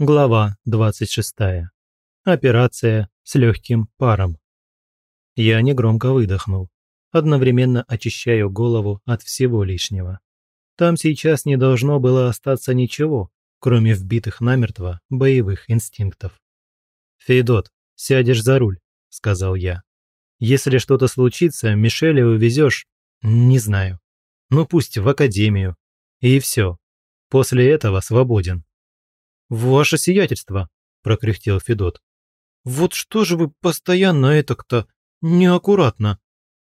Глава 26. Операция с легким паром. Я негромко выдохнул, одновременно очищаю голову от всего лишнего. Там сейчас не должно было остаться ничего, кроме вбитых намертво боевых инстинктов. «Фейдот, сядешь за руль», – сказал я. «Если что-то случится, Мишеля увезешь, не знаю. Ну пусть в академию. И все. После этого свободен». «Ваше сиятельство», – прокряхтел Федот. «Вот что же вы постоянно это-то неаккуратно?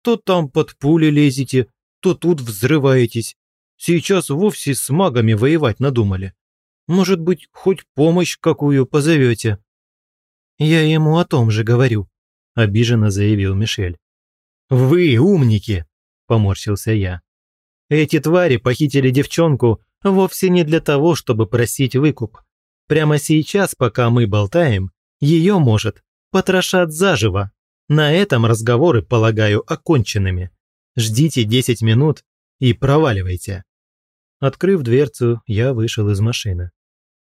То там под пули лезете, то тут взрываетесь. Сейчас вовсе с магами воевать надумали. Может быть, хоть помощь какую позовете?» «Я ему о том же говорю», – обиженно заявил Мишель. «Вы умники!» – поморщился я. «Эти твари похитили девчонку вовсе не для того, чтобы просить выкуп. Прямо сейчас, пока мы болтаем, ее, может, потрошат заживо. На этом разговоры, полагаю, оконченными. Ждите 10 минут и проваливайте. Открыв дверцу, я вышел из машины.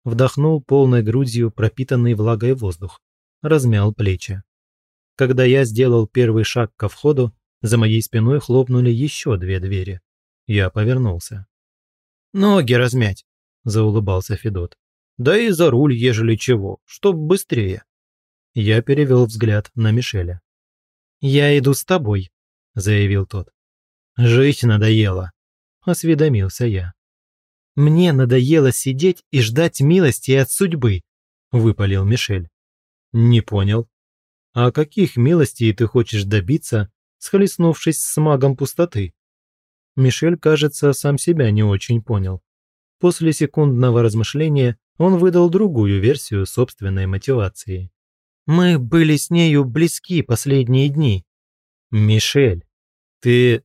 Вдохнул полной грудью пропитанный влагой воздух. Размял плечи. Когда я сделал первый шаг ко входу, за моей спиной хлопнули еще две двери. Я повернулся. «Ноги размять», – заулыбался Федот. Да и за руль, ежели чего, чтоб быстрее. Я перевел взгляд на Мишеля. «Я иду с тобой», – заявил тот. «Жить надоело», – осведомился я. «Мне надоело сидеть и ждать милости от судьбы», – выпалил Мишель. «Не понял. А каких милостей ты хочешь добиться, схлестнувшись с магом пустоты?» Мишель, кажется, сам себя не очень понял. После секундного размышления он выдал другую версию собственной мотивации. «Мы были с нею близки последние дни». «Мишель, ты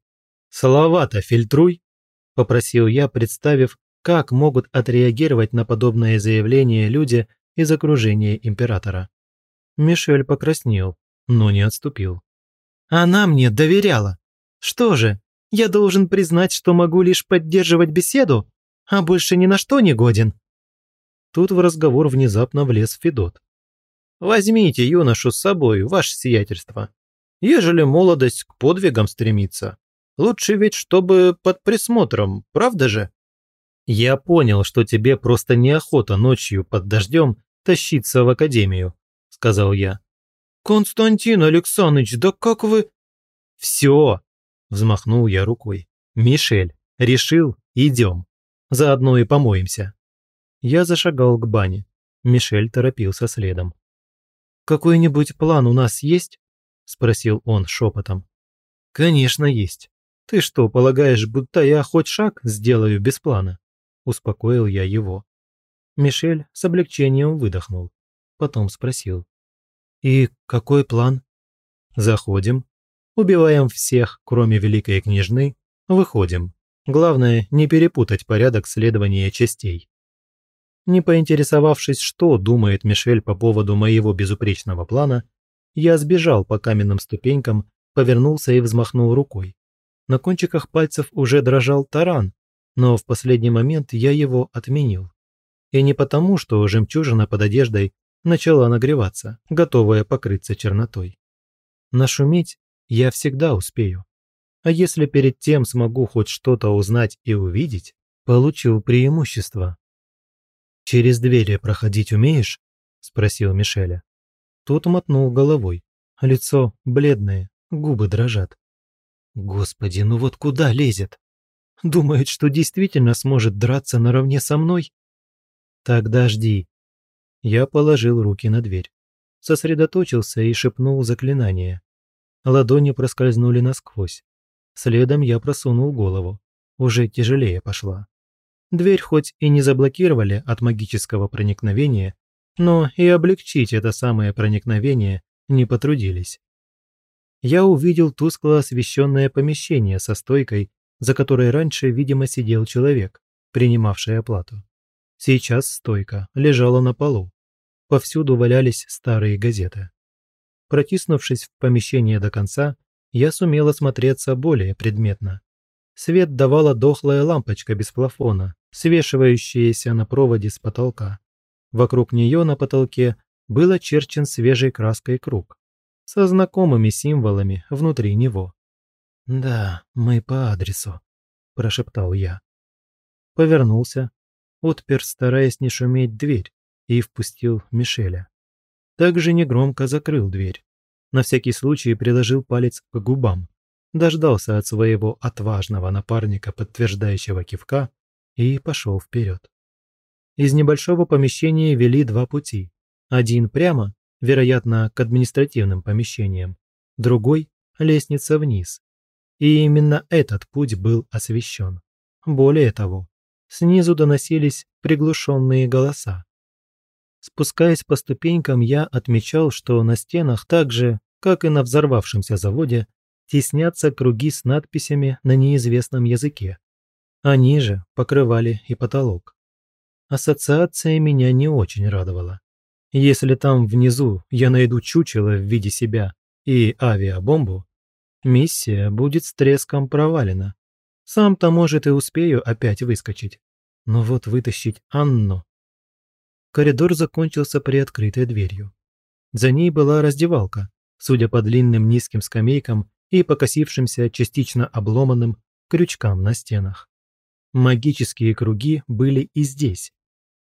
слова-то фильтруй», – попросил я, представив, как могут отреагировать на подобное заявление люди из окружения императора. Мишель покраснел, но не отступил. «Она мне доверяла. Что же, я должен признать, что могу лишь поддерживать беседу, а больше ни на что не годен?» Тут в разговор внезапно влез Федот. «Возьмите юношу с собой, ваше сиятельство. Ежели молодость к подвигам стремится, лучше ведь, чтобы под присмотром, правда же?» «Я понял, что тебе просто неохота ночью под дождем тащиться в академию», – сказал я. «Константин Александрович, да как вы...» «Все!» – взмахнул я рукой. «Мишель, решил, идем. Заодно и помоемся». Я зашагал к бане. Мишель торопился следом. «Какой-нибудь план у нас есть?» – спросил он шепотом. «Конечно есть. Ты что, полагаешь, будто я хоть шаг сделаю без плана?» – успокоил я его. Мишель с облегчением выдохнул. Потом спросил. «И какой план?» «Заходим. Убиваем всех, кроме Великой Княжны. Выходим. Главное, не перепутать порядок следования частей». Не поинтересовавшись, что думает Мишель по поводу моего безупречного плана, я сбежал по каменным ступенькам, повернулся и взмахнул рукой. На кончиках пальцев уже дрожал таран, но в последний момент я его отменил. И не потому, что жемчужина под одеждой начала нагреваться, готовая покрыться чернотой. Нашуметь я всегда успею. А если перед тем смогу хоть что-то узнать и увидеть, получу преимущество. «Через двери проходить умеешь?» – спросил Мишеля. Тот мотнул головой. Лицо бледное, губы дрожат. «Господи, ну вот куда лезет? Думает, что действительно сможет драться наравне со мной?» «Тогда жди». Я положил руки на дверь. Сосредоточился и шепнул заклинание. Ладони проскользнули насквозь. Следом я просунул голову. Уже тяжелее пошла. Дверь хоть и не заблокировали от магического проникновения, но и облегчить это самое проникновение не потрудились. Я увидел тускло освещенное помещение со стойкой, за которой раньше, видимо, сидел человек, принимавший оплату. Сейчас стойка лежала на полу. Повсюду валялись старые газеты. Протиснувшись в помещение до конца, я сумел осмотреться более предметно. Свет давала дохлая лампочка без плафона, свешивающаяся на проводе с потолка. Вокруг нее на потолке был очерчен свежей краской круг со знакомыми символами внутри него. «Да, мы по адресу», – прошептал я. Повернулся, отпер, стараясь не шуметь, дверь и впустил Мишеля. Также негромко закрыл дверь. На всякий случай приложил палец к губам, дождался от своего отважного напарника подтверждающего кивка и пошел вперед. Из небольшого помещения вели два пути. Один прямо, вероятно, к административным помещениям, другой – лестница вниз. И именно этот путь был освещен. Более того, снизу доносились приглушенные голоса. Спускаясь по ступенькам, я отмечал, что на стенах так же, как и на взорвавшемся заводе, теснятся круги с надписями на неизвестном языке. Они же покрывали и потолок. Ассоциация меня не очень радовала. Если там внизу я найду чучело в виде себя и авиабомбу, миссия будет с треском провалена. Сам-то, может, и успею опять выскочить. Но вот вытащить Анну... Коридор закончился при открытой дверью. За ней была раздевалка, судя по длинным низким скамейкам и покосившимся, частично обломанным крючкам на стенах. Магические круги были и здесь,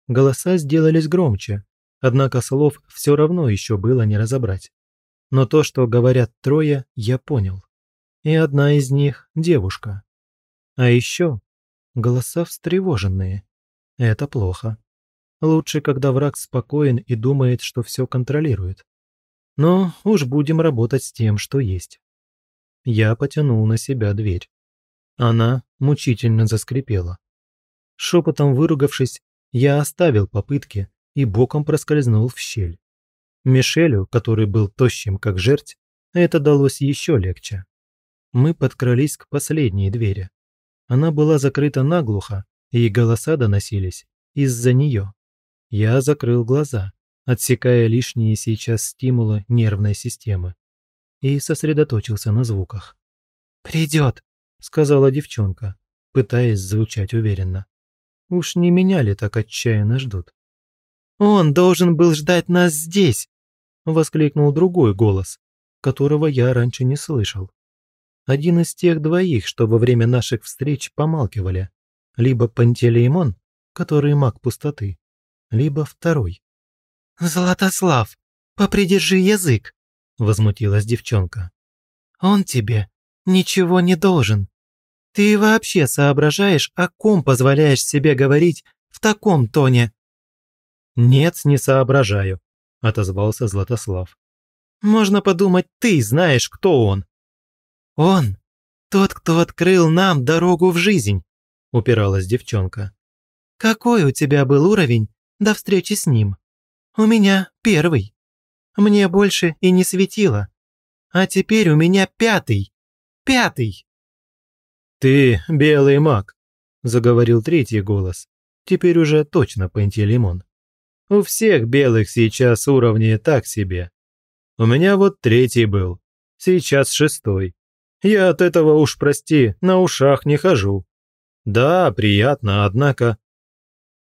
Голоса сделались громче, однако слов все равно еще было не разобрать. Но то, что говорят трое, я понял. И одна из них – девушка. А еще голоса встревоженные. Это плохо. Лучше, когда враг спокоен и думает, что все контролирует. Но уж будем работать с тем, что есть. Я потянул на себя дверь. Она мучительно заскрипела. Шепотом выругавшись, я оставил попытки и боком проскользнул в щель. Мишелю, который был тощим как жерть, это далось еще легче. Мы подкрались к последней двери. Она была закрыта наглухо, и голоса доносились из-за нее. Я закрыл глаза, отсекая лишние сейчас стимулы нервной системы, и сосредоточился на звуках. «Придет», — сказала девчонка, пытаясь звучать уверенно. Уж не меня ли так отчаянно ждут? «Он должен был ждать нас здесь!» – воскликнул другой голос, которого я раньше не слышал. Один из тех двоих, что во время наших встреч помалкивали. Либо Пантелеймон, который маг пустоты, либо второй. «Златослав, попридержи язык!» – возмутилась девчонка. «Он тебе ничего не должен. Ты вообще соображаешь, о ком позволяешь себе говорить в таком тоне?» «Нет, не соображаю», – отозвался Златослав. «Можно подумать, ты знаешь, кто он». «Он тот, кто открыл нам дорогу в жизнь», – упиралась девчонка. «Какой у тебя был уровень до встречи с ним? У меня первый. Мне больше и не светило. А теперь у меня пятый. Пятый!» «Ты белый маг», – заговорил третий голос. Теперь уже точно Пантелеймон. «У всех белых сейчас уровни так себе. У меня вот третий был, сейчас шестой. Я от этого уж, прости, на ушах не хожу. Да, приятно, однако...»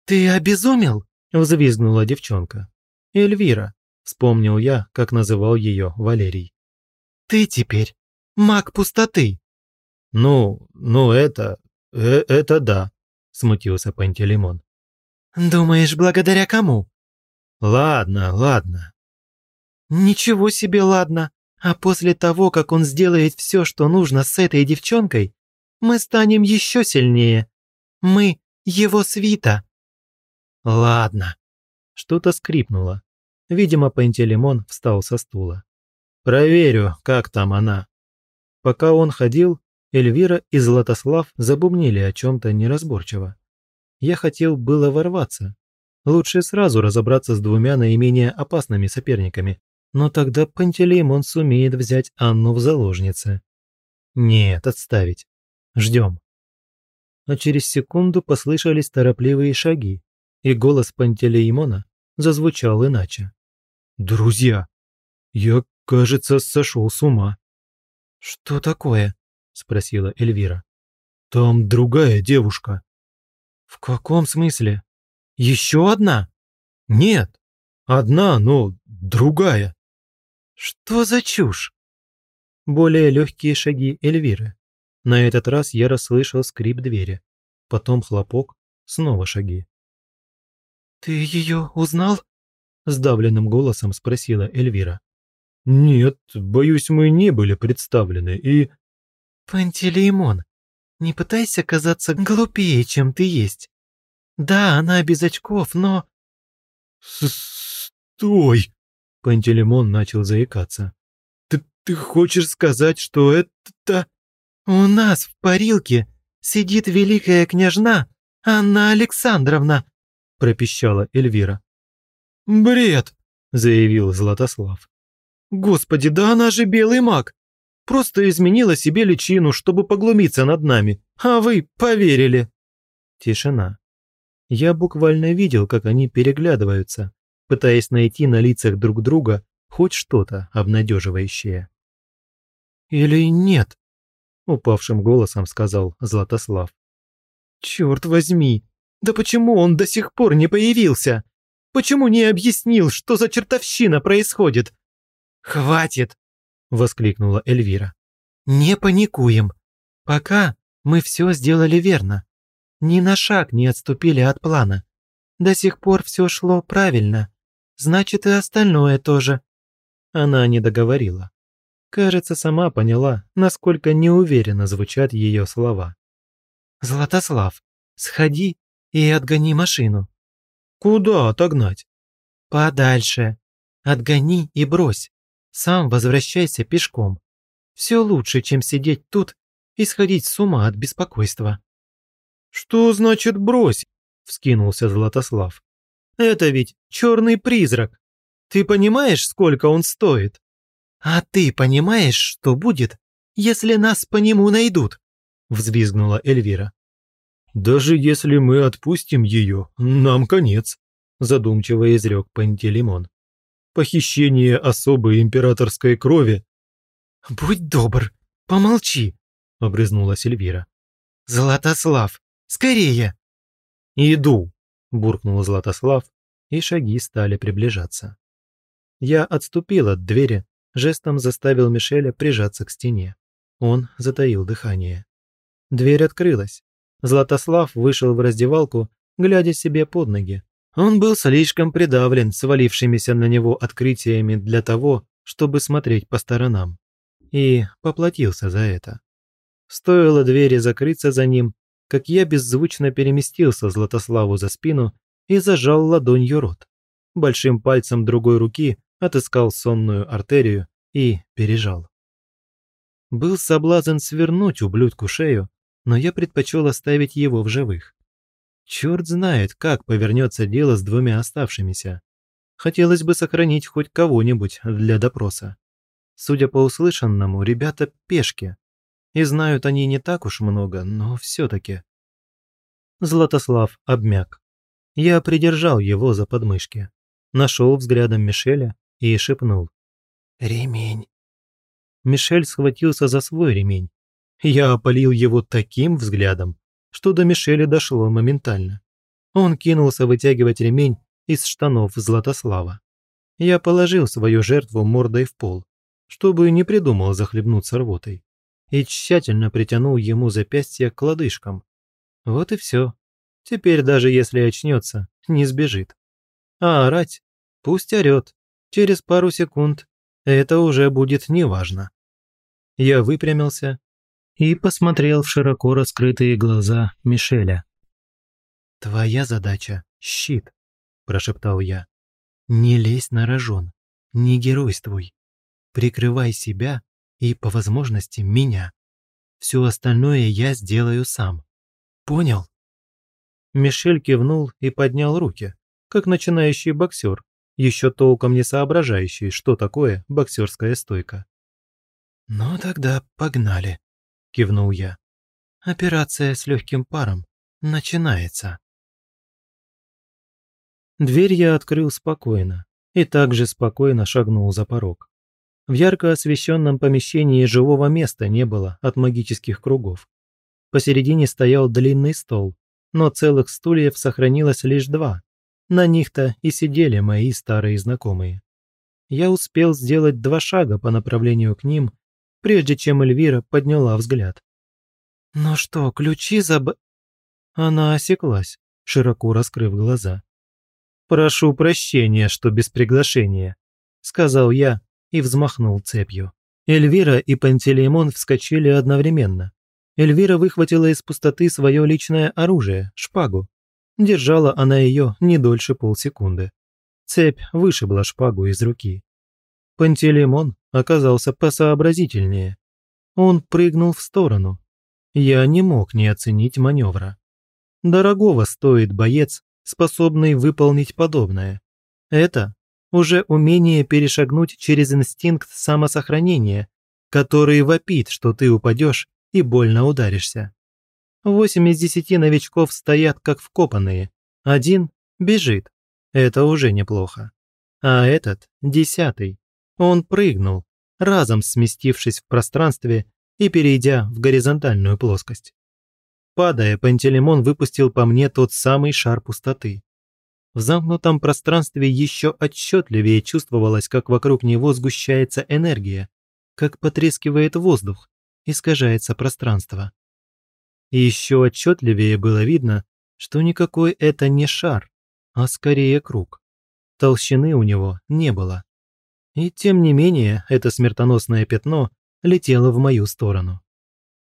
«Ты обезумел?» – взвизгнула девчонка. «Эльвира», – вспомнил я, как называл ее Валерий. «Ты теперь маг пустоты», «Ну, ну это... Э, это да», – смутился Пантелеймон. «Думаешь, благодаря кому?» «Ладно, ладно». «Ничего себе ладно. А после того, как он сделает все, что нужно с этой девчонкой, мы станем еще сильнее. Мы его свита». «Ладно». Что-то скрипнуло. Видимо, Пантелеймон встал со стула. «Проверю, как там она». Пока он ходил, Эльвира и Златослав забубнили о чем-то неразборчиво. Я хотел было ворваться. Лучше сразу разобраться с двумя наименее опасными соперниками, но тогда Пантелеймон сумеет взять Анну в заложницы. Нет, отставить. Ждем. А через секунду послышались торопливые шаги, и голос Пантелеймона зазвучал иначе. «Друзья, я, кажется, сошел с ума». «Что такое?» спросила Эльвира. «Там другая девушка». «В каком смысле? Еще одна?» Нет, одна, но другая. Что за чушь? Более легкие шаги Эльвиры. На этот раз я расслышал скрип двери. Потом хлопок, снова шаги. «Ты ее узнал?» – сдавленным голосом спросила Эльвира. «Нет, боюсь, мы не были представлены и...» «Пантелеймон, не пытайся казаться глупее, чем ты есть. Да, она без очков, но...» «Стой!» – Пантелеймон начал заикаться. «Ты, ты хочешь сказать, что это...» «У нас в парилке сидит великая княжна Анна Александровна», – пропищала Эльвира. «Бред!» – заявил Златослав. «Господи, да она же белый маг! Просто изменила себе личину, чтобы поглумиться над нами, а вы поверили!» Тишина. Я буквально видел, как они переглядываются, пытаясь найти на лицах друг друга хоть что-то обнадеживающее. «Или нет?» – упавшим голосом сказал Златослав. «Черт возьми! Да почему он до сих пор не появился? Почему не объяснил, что за чертовщина происходит?» «Хватит!» – воскликнула Эльвира. «Не паникуем. Пока мы все сделали верно. Ни на шаг не отступили от плана. До сих пор все шло правильно. Значит, и остальное тоже». Она не договорила. Кажется, сама поняла, насколько неуверенно звучат ее слова. «Златослав, сходи и отгони машину». «Куда отогнать?» «Подальше. Отгони и брось. Сам возвращайся пешком. Все лучше, чем сидеть тут и сходить с ума от беспокойства». «Что значит брось?» – вскинулся Златослав. «Это ведь черный призрак. Ты понимаешь, сколько он стоит?» «А ты понимаешь, что будет, если нас по нему найдут?» – взвизгнула Эльвира. «Даже если мы отпустим ее, нам конец», – задумчиво изрек Пантелеймон. «Похищение особой императорской крови». «Будь добр, помолчи», – обрызнулась Эльвира. «Златослав, скорее!» «Иду», – буркнул Златослав, и шаги стали приближаться. Я отступил от двери, жестом заставил Мишеля прижаться к стене. Он затаил дыхание. Дверь открылась. Златослав вышел в раздевалку, глядя себе под ноги. Он был слишком придавлен свалившимися на него открытиями для того, чтобы смотреть по сторонам. И поплатился за это. Стоило двери закрыться за ним, как я беззвучно переместился Златославу за спину и зажал ладонью рот. Большим пальцем другой руки отыскал сонную артерию и пережал. Был соблазн свернуть ублюдку шею, но я предпочел оставить его в живых. Черт знает, как повернется дело с двумя оставшимися. Хотелось бы сохранить хоть кого-нибудь для допроса. Судя по услышанному, ребята пешки. И знают они не так уж много, но все-таки. Златослав обмяк. Я придержал его за подмышки. Нашел взглядом Мишеля и шепнул. «Ремень». Мишель схватился за свой ремень. Я опалил его таким взглядом, что до Мишеля дошло моментально. Он кинулся вытягивать ремень из штанов Златослава. Я положил свою жертву мордой в пол, чтобы не придумал захлебнуться рвотой, и тщательно притянул ему запястье к лодыжкам. Вот и все. Теперь даже если очнется, не сбежит. А орать? Пусть орет. Через пару секунд это уже будет неважно. Я выпрямился и посмотрел в широко раскрытые глаза Мишеля. «Твоя задача – щит», – прошептал я. «Не лезь на рожон, не геройствуй. Прикрывай себя и, по возможности, меня. Все остальное я сделаю сам. Понял?» Мишель кивнул и поднял руки, как начинающий боксер, еще толком не соображающий, что такое боксерская стойка. «Ну тогда погнали», – кивнул я. «Операция с легким паром начинается». Дверь я открыл спокойно и также спокойно шагнул за порог. В ярко освещенном помещении живого места не было от магических кругов. Посередине стоял длинный стол, но целых стульев сохранилось лишь два, На них-то и сидели мои старые знакомые. Я успел сделать два шага по направлению к ним, прежде чем Эльвира подняла взгляд. «Ну что, ключи заб...» Она осеклась, широко раскрыв глаза. «Прошу прощения, что без приглашения», – сказал я и взмахнул цепью. Эльвира и Пантелеймон вскочили одновременно. Эльвира выхватила из пустоты свое личное оружие – шпагу. Держала она ее не дольше полсекунды. Цепь вышибла шпагу из руки. Пантелеймон оказался посообразительнее. Он прыгнул в сторону. Я не мог не оценить маневра. Дорогого стоит боец, способный выполнить подобное. Это уже умение перешагнуть через инстинкт самосохранения, который вопит, что ты упадешь и больно ударишься. Восемь из десяти новичков стоят как вкопанные. Один бежит. Это уже неплохо. А этот, десятый, он прыгнул, разом сместившись в пространстве и перейдя в горизонтальную плоскость. Падая, Пантелеймон выпустил по мне тот самый шар пустоты. В замкнутом пространстве еще отчетливее чувствовалось, как вокруг него сгущается энергия, как потрескивает воздух, искажается пространство. И еще отчетливее было видно, что никакой это не шар, а скорее круг. Толщины у него не было. И тем не менее, это смертоносное пятно летело в мою сторону.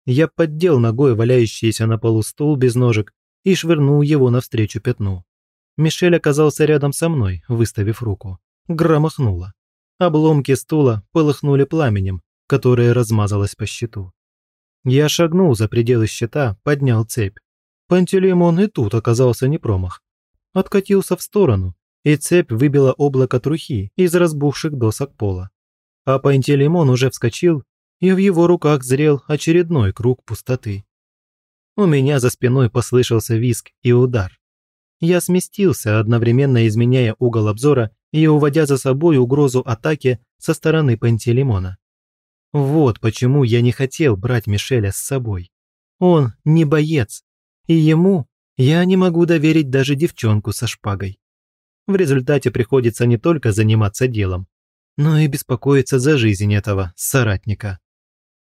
Я поддел ногой валяющийся на полу стул без ножек и швырнул его навстречу пятну. Мишель оказался рядом со мной, выставив руку. Громохнуло. Обломки стула полыхнули пламенем, которое размазалось по щиту. Я шагнул за пределы щита, поднял цепь. Пантелеймон и тут оказался не промах. Откатился в сторону, и цепь выбила облако трухи из разбухших досок пола. А Пантелеймон уже вскочил, и в его руках зрел очередной круг пустоты. У меня за спиной послышался виск и удар. Я сместился, одновременно изменяя угол обзора и уводя за собой угрозу атаки со стороны Пантелеймона. Вот почему я не хотел брать Мишеля с собой. Он не боец, и ему я не могу доверить даже девчонку со шпагой. В результате приходится не только заниматься делом, но и беспокоиться за жизнь этого соратника.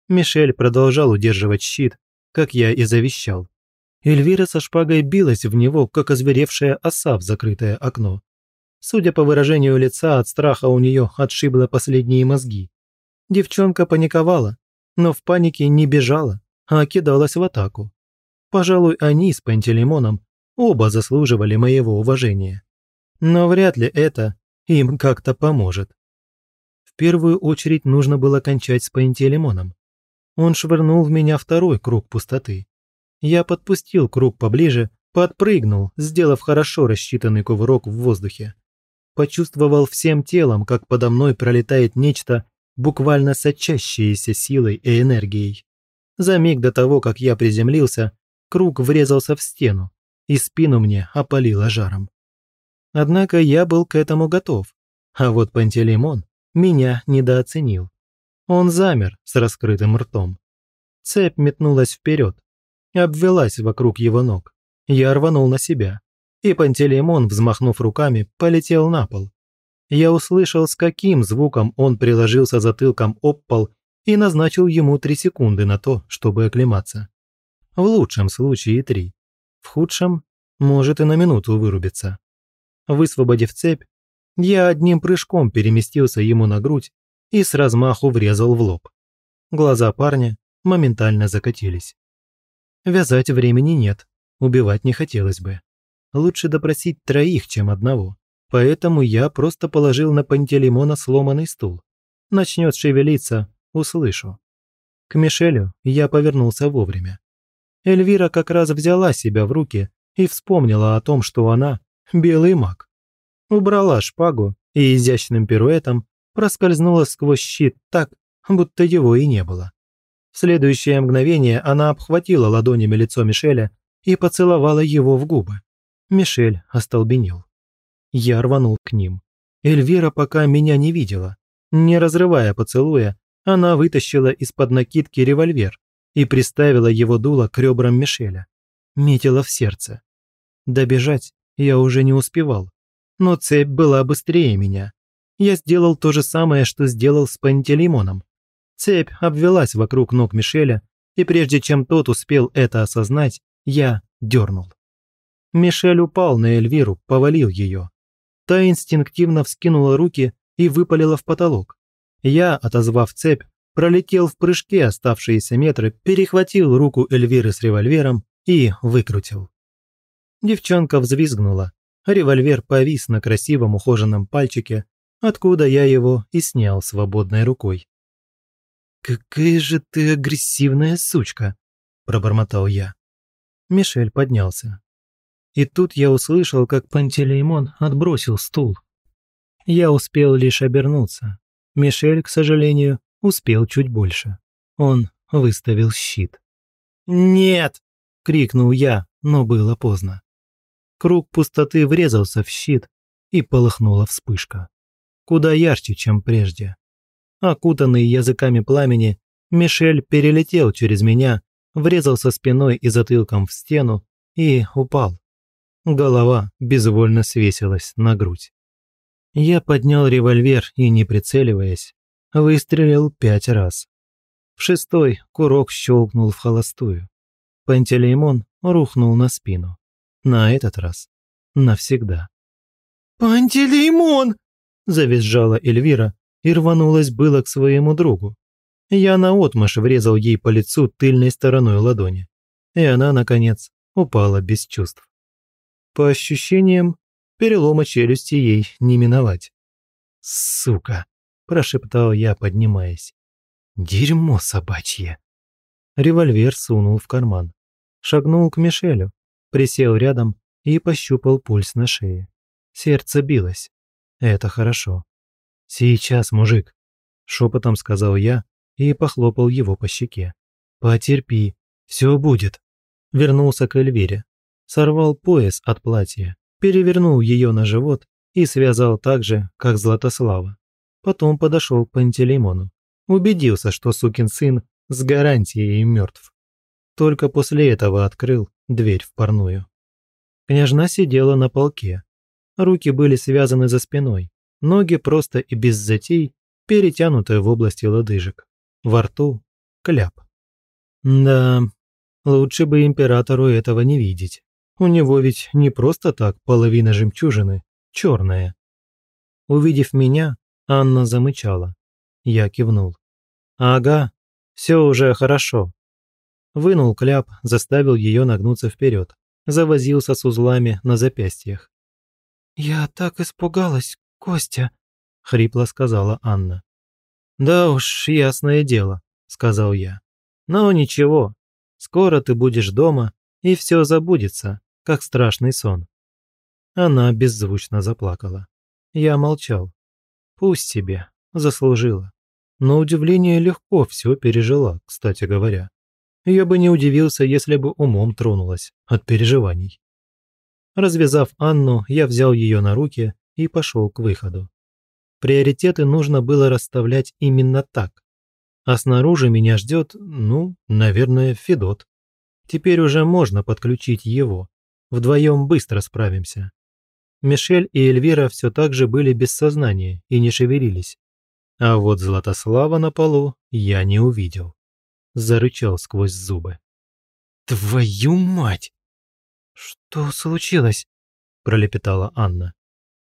Мишель продолжал удерживать щит, как я и завещал. Эльвира со шпагой билась в него, как озверевшая оса в закрытое окно. Судя по выражению лица, от страха у нее отшибло последние мозги. Девчонка паниковала, но в панике не бежала, а кидалась в атаку. Пожалуй, они с Пантелеймоном оба заслуживали моего уважения. Но вряд ли это им как-то поможет. В первую очередь нужно было кончать с Пантелеймоном. Он швырнул в меня второй круг пустоты. Я подпустил круг поближе, подпрыгнул, сделав хорошо рассчитанный кувырок в воздухе. Почувствовал всем телом, как подо мной пролетает нечто, буквально сочащееся силой и энергией. За миг до того, как я приземлился, круг врезался в стену, и спину мне опалило жаром. Однако я был к этому готов, а вот Пантелеймон меня недооценил. Он замер с раскрытым ртом. Цепь метнулась вперед, обвелась вокруг его ног. Я рванул на себя, и Пантелеймон, взмахнув руками, полетел на пол. Я услышал, с каким звуком он приложился затылком об пол и назначил ему три секунды на то, чтобы оклематься. В лучшем случае три. В худшем может и на минуту вырубиться. Высвободив цепь, я одним прыжком переместился ему на грудь и с размаху врезал в лоб. Глаза парня моментально закатились. Вязать времени нет, убивать не хотелось бы. Лучше допросить троих, чем одного. Поэтому я просто положил на Пантелеймона сломанный стул. Начнет шевелиться, услышу. К Мишелю я повернулся вовремя. Эльвира как раз взяла себя в руки и вспомнила о том, что она – белый маг. Убрала шпагу и изящным пируэтом проскользнула сквозь щит так, будто его и не было. В следующее мгновение она обхватила ладонями лицо Мишеля и поцеловала его в губы. Мишель остолбенел. Я рванул к ним. Эльвира пока меня не видела. Не разрывая поцелуя, она вытащила из-под накидки револьвер и приставила его дуло к ребрам Мишеля. Метила в сердце. Добежать я уже не успевал. но цепь была быстрее меня. Я сделал то же самое, что сделал с Пантелеймоном. Цепь обвелась вокруг ног Мишеля, и прежде чем тот успел это осознать, я дернул. Мишель упал на Эльвиру, повалил ее. Та инстинктивно вскинула руки и выпалила в потолок. Я, отозвав цепь, пролетел в прыжке оставшиеся метры, перехватил руку Эльвиры с револьвером и выкрутил. Девчонка взвизгнула. Револьвер повис на красивом ухоженном пальчике, откуда я его и снял свободной рукой. «Какая же ты агрессивная сучка!» – пробормотал я. Мишель поднялся. И тут я услышал, как Пантелеймон отбросил стул. Я успел лишь обернуться. Мишель, к сожалению, успел чуть больше. Он выставил щит. «Нет!» – крикнул я, но было поздно. Круг пустоты врезался в щит, и полыхнула вспышка. Куда ярче, чем прежде. Окутанный языками пламени, Мишель перелетел через меня, врезался спиной и затылком в стену и упал. Голова безвольно свесилась на грудь. Я поднял револьвер и, не прицеливаясь, выстрелил пять раз. В шестой курок щелкнул в холостую. Пантелеймон рухнул на спину. На этот раз навсегда. «Пантелеймон!» – завизжала Эльвира и рванулась было к своему другу. Я наотмашь врезал ей по лицу тыльной стороной ладони, и она, наконец, упала без чувств. По ощущениям, перелома челюсти ей не миновать. «Сука!» – прошептал я, поднимаясь. «Дерьмо собачье!» Револьвер сунул в карман. Шагнул к Мишелю, присел рядом и пощупал пульс на шее. Сердце билось. Это хорошо. «Сейчас, мужик», – шепотом сказал я и похлопал его по щеке. «Потерпи, все будет». Вернулся к Эльвире. Сорвал пояс от платья, перевернул ее на живот и связал так же, как Златослава. Потом подошел к Пантелеймону. Убедился, что сукин сын с гарантией мертв. Только после этого открыл дверь в парную. Княжна сидела на полке. Руки были связаны за спиной, ноги просто и без затей, перетянутые в области лодыжек. Во рту кляп. Да, лучше бы императору этого не видеть. У него ведь не просто так половина жемчужины, черная. Увидев меня, Анна замычала. Я кивнул. «Ага, все уже хорошо». Вынул кляп, заставил ее нагнуться вперед, завозился с узлами на запястьях. «Я так испугалась, Костя», – хрипло сказала Анна. «Да уж, ясное дело», – сказал я. «Но ничего, скоро ты будешь дома, и все забудется, как страшный сон». Она беззвучно заплакала. Я молчал. Пусть себе, заслужила. Но удивление легко все пережила, кстати говоря. Я бы не удивился, если бы умом тронулась от переживаний. Развязав Анну, я взял ее на руки и пошел к выходу. Приоритеты нужно было расставлять именно так. А снаружи меня ждет, ну, наверное, Федот. Теперь уже можно подключить его. Вдвоем быстро справимся. Мишель и Эльвира все так же были без сознания и не шевелились. А вот Златослава на полу я не увидел. Зарычал сквозь зубы. «Твою мать!» «Что случилось?» – пролепетала Анна.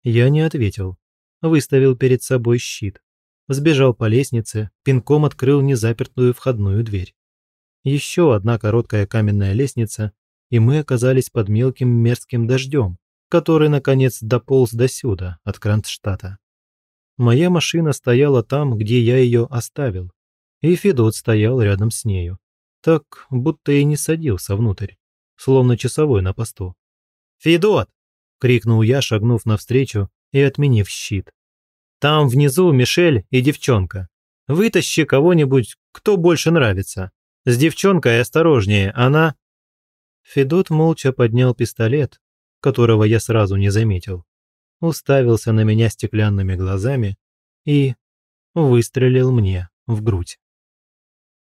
Я не ответил. Выставил перед собой щит. Сбежал по лестнице, пинком открыл незапертую входную дверь. Еще одна короткая каменная лестница, и мы оказались под мелким мерзким дождем, который, наконец, дополз до сюда, от Кронштадта. Моя машина стояла там, где я ее оставил, и Федот стоял рядом с нею. Так, будто и не садился внутрь, словно часовой на посту. «Федот!» – крикнул я, шагнув навстречу и отменив щит. «Там внизу Мишель и девчонка. Вытащи кого-нибудь, кто больше нравится. С девчонкой осторожнее, она...» Федот молча поднял пистолет, которого я сразу не заметил, уставился на меня стеклянными глазами и выстрелил мне в грудь.